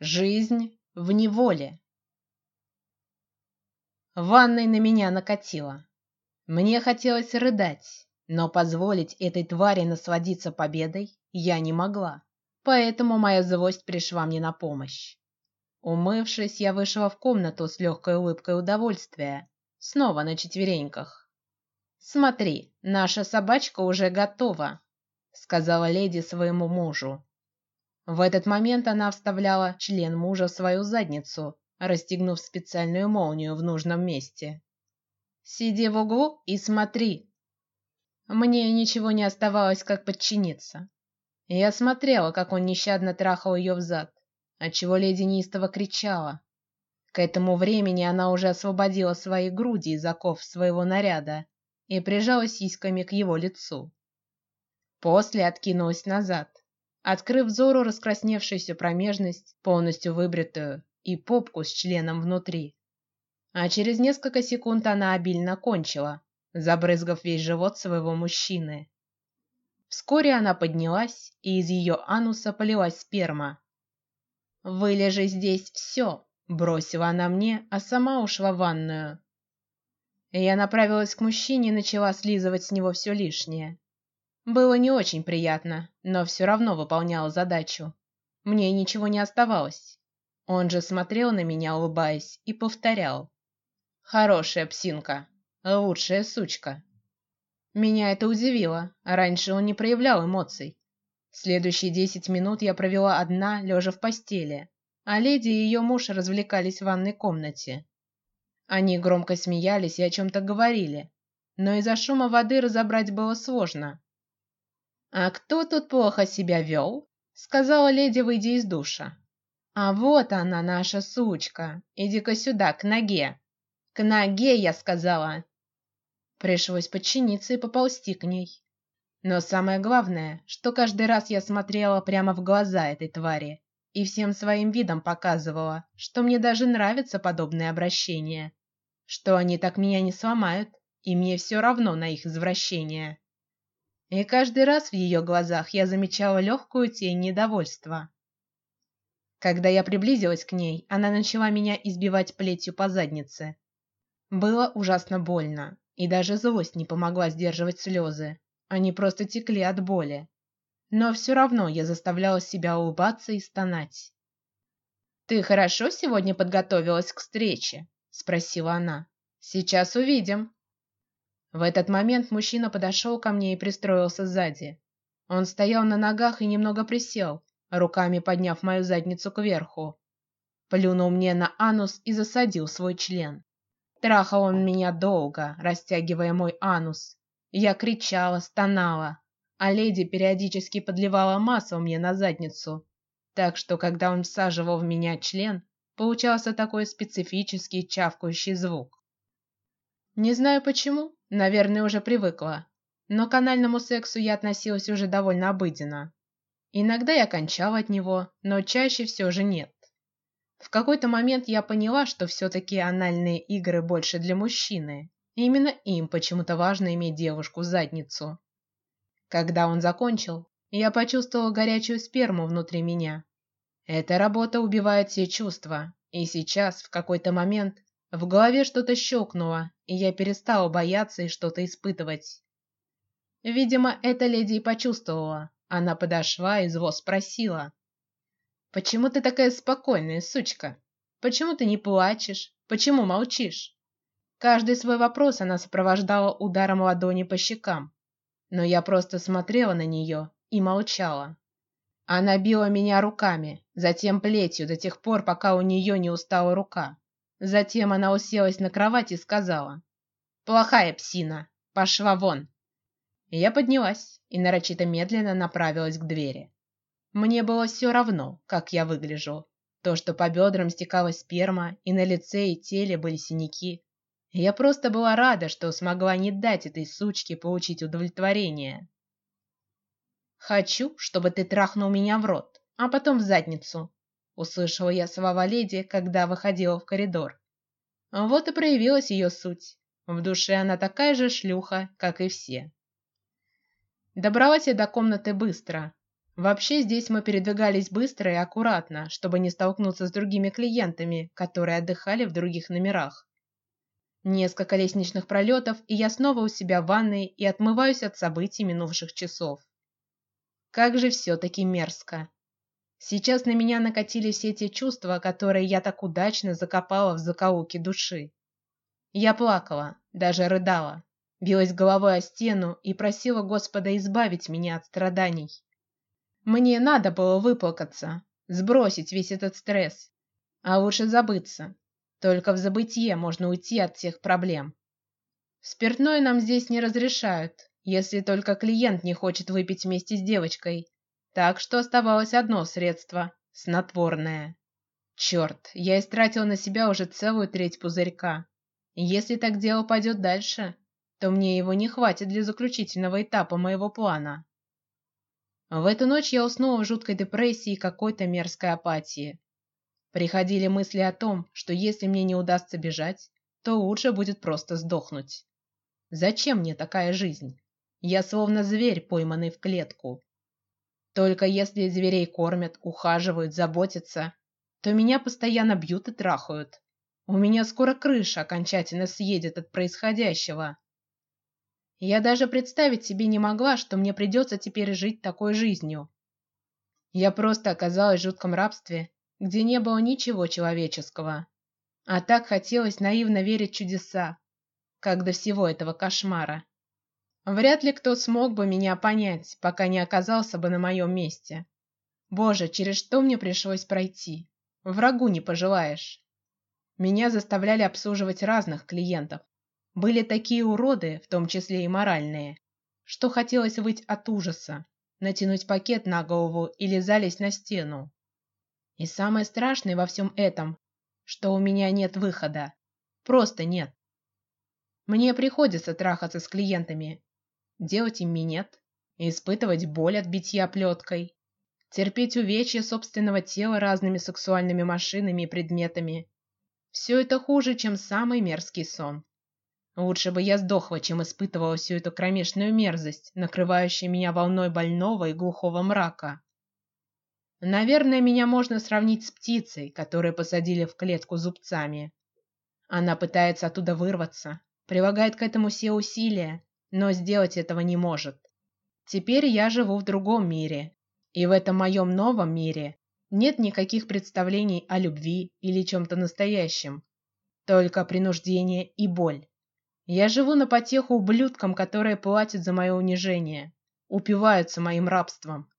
Жизнь в неволе. Ванной на меня накатило. Мне хотелось рыдать, но позволить этой твари насладиться победой я не могла, поэтому моя злость пришла мне на помощь. Умывшись, я вышла в комнату с легкой улыбкой удовольствия, снова на четвереньках. Смотри, наша собачка уже готова, сказала леди своему мужу. В этот момент она вставляла член мужа в свою задницу, расстегнув специальную молнию в нужном месте. Сиди в углу и смотри. Мне ничего не оставалось, как подчиниться. Я смотрела, как он нещадно трахал ее в зад, отчего леди неистово кричала. К этому времени она уже освободила свои груди из оков своего наряда и прижалась сиськами к его лицу. После откинулась назад открыв взору раскрасневшуюся промежность, полностью выбритую, и попку с членом внутри. А через несколько секунд она обильно кончила, забрызгав весь живот своего мужчины. Вскоре она поднялась, и из ее ануса полилась сперма. Вылежи здесь все, бросила она мне, а сама ушла в ванную. Я направилась к мужчине и начала слизывать с него все лишнее. Было не очень приятно, но все равно выполняла задачу. Мне ничего не оставалось. Он же смотрел на меня, улыбаясь, и повторял: "Хорошая псинка, лучшая сучка". Меня это удивило. Раньше он не проявлял эмоций. Следующие десять минут я провела одна, лежа в постели, а леди и ее муж развлекались в ванной комнате. Они громко смеялись и о чем-то говорили, но из-за шума воды разобрать было сложно. А кто тут плохо себя вел? сказала леди, выйдя из душа. А вот она, наша сучка. Иди-ка сюда, к ноге. К ноге, я сказала. Пришлось подчиниться и поползти к ней. Но самое главное, что каждый раз я смотрела прямо в глаза этой твари и всем своим видом показывала, что мне даже нравится подобное обращение, что они так меня не сломают, и мне все равно на их извращение. И каждый раз в ее глазах я замечала легкую тень недовольства. Когда я приблизилась к ней, она начала меня избивать плетью по заднице. Было ужасно больно, и даже злость не помогла сдерживать слезы. Они просто текли от боли. Но все равно я заставляла себя улыбаться и стонать. Ты хорошо сегодня подготовилась к встрече? – спросила она. Сейчас увидим. В этот момент мужчина подошел ко мне и пристроился сзади. Он стоял на ногах и немного присел, руками подняв мою задницу кверху. Плюнул мне на анус и засадил свой член. Трахал он меня долго, растягивая мой анус. Я кричала, стонала, а леди периодически подливала масло мне на задницу, так что когда он всаживал в меня член, получался такой специфический чавкающий звук. Не знаю почему, Наверное, уже привыкла, но к анальному сексу я относилась уже довольно обыденно. Иногда я кончала от него, но чаще все же нет. В какой-то момент я поняла, что все-таки анальные игры больше для мужчины. Именно им почему-то важно иметь девушку задницу. Когда он закончил, я почувствовала горячую сперму внутри меня. Эта работа убивает все чувства, и сейчас в какой-то момент в голове что-то щелкнуло, и я перестала бояться и что-то испытывать. Видимо, эта леди и почувствовала. Она подошла и зло спросила: "Почему ты такая спокойная, сучка? Почему ты не плачешь? Почему молчишь?" Каждый свой вопрос она сопровождала ударом ладони по щекам, но я просто смотрела на нее и молчала. Она била меня руками, затем плетью до тех пор, пока у нее не устала рука. Затем она уселась на кровать и сказала: "Плохая псина, пошла вон". Я поднялась и нарочито медленно направилась к двери. Мне было все равно, как я выгляжу. То, что по бедрам стекала сперма, и на лице и теле были синяки. Я просто была рада, что смогла не дать этой сучке получить удовлетворение. Хочу, чтобы ты трахнул меня в рот, а потом в задницу, услышала я слова леди, когда выходила в коридор. Вот и проявилась ее суть. В душе она такая же шлюха, как и все. Добралась я до комнаты быстро. Вообще здесь мы передвигались быстро и аккуратно, чтобы не столкнуться с другими клиентами, которые отдыхали в других номерах. Несколько лестничных пролетов, и я снова у себя в ванной и отмываюсь от событий минувших часов. Как же все-таки мерзко. Сейчас на меня накатили все те чувства, которые я так удачно закопала в закоулке души. Я плакала, даже рыдала, билась головой о стену и просила Господа избавить меня от страданий. Мне надо было выплакаться, сбросить весь этот стресс, а лучше забыться. Только в забытье можно уйти от всех проблем. Спиртное нам здесь не разрешают, если только клиент не хочет выпить вместе с девочкой. Так что оставалось одно средство – снотворное. Черт, я истратил на себя уже целую треть пузырька. Если так дело пойдет дальше, то мне его не хватит для заключительного этапа моего плана. В эту ночь я уснула в жуткой депрессии и какой-то мерзкой апатии. Приходили мысли о том, что если мне не удастся бежать, то лучше будет просто сдохнуть. Зачем мне такая жизнь? Я словно зверь, пойманный в клетку. Только если зверей кормят, ухаживают, заботятся, то меня постоянно бьют и трахают. У меня скоро крыша окончательно съедет от происходящего. Я даже представить себе не могла, что мне придется теперь жить такой жизнью. Я просто оказалась в жутком рабстве, где не было ничего человеческого, а так хотелось наивно верить чудеса, как до всего этого кошмара. Вряд ли кто смог бы меня понять, пока не оказался бы на моем месте. Боже, через что мне пришлось пройти? Врагу не пожелаешь. Меня заставляли обслуживать разных клиентов, были такие уроды, в том числе и моральные, что хотелось выть от ужаса, натянуть пакет на голову или залезть на стену. И самое страшное во всем этом, что у меня нет выхода, просто нет. Мне приходится трахаться с клиентами, делать им минет, испытывать боль от битья плеткой, терпеть увечья собственного тела разными сексуальными машинами и предметами. Все это хуже, чем самый мерзкий сон. Лучше бы я сдохла, чем испытывала всю эту кромешную мерзость, накрывающую меня волной больного и глухого мрака. Наверное, меня можно сравнить с птицей, которую посадили в клетку зубцами. Она пытается оттуда вырваться, прилагает к этому все усилия, но сделать этого не может. Теперь я живу в другом мире, и в этом моем новом мире нет никаких представлений о любви или чем-то настоящем, только принуждение и боль. Я живу на потеху ублюдкам, которые платят за мое унижение, упиваются моим рабством.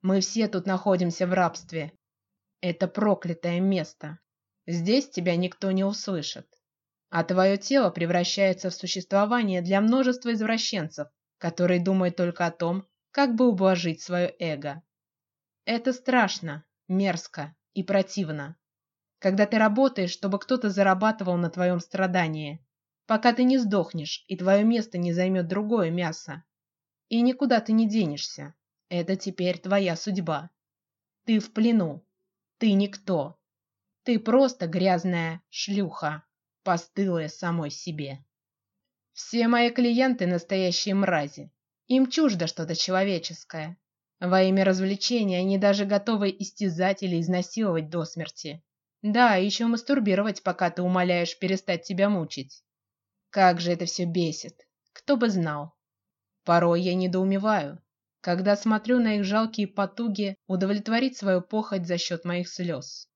Мы все тут находимся в рабстве. Это проклятое место. Здесь тебя никто не услышит, а твое тело превращается в существование для множества извращенцев, которые думают только о том, как бы ублажить свое эго. Это страшно, мерзко и противно, когда ты работаешь, чтобы кто-то зарабатывал на твоем страдании пока ты не сдохнешь и твое место не займет другое мясо. И никуда ты не денешься. Это теперь твоя судьба. Ты в плену. Ты никто. Ты просто грязная шлюха, постылая самой себе. Все мои клиенты настоящие мрази. Им чуждо что-то человеческое. Во имя развлечения они даже готовы истязать или изнасиловать до смерти. Да, еще мастурбировать, пока ты умоляешь перестать тебя мучить. Как же это все бесит! Кто бы знал? Порой я недоумеваю, когда смотрю на их жалкие потуги удовлетворить свою похоть за счет моих слез.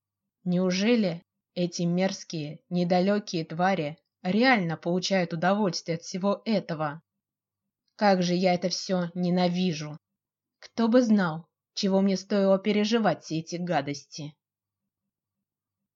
Неужели эти мерзкие, недалекие твари реально получают удовольствие от всего этого? Как же я это все ненавижу! Кто бы знал, чего мне стоило переживать все эти гадости?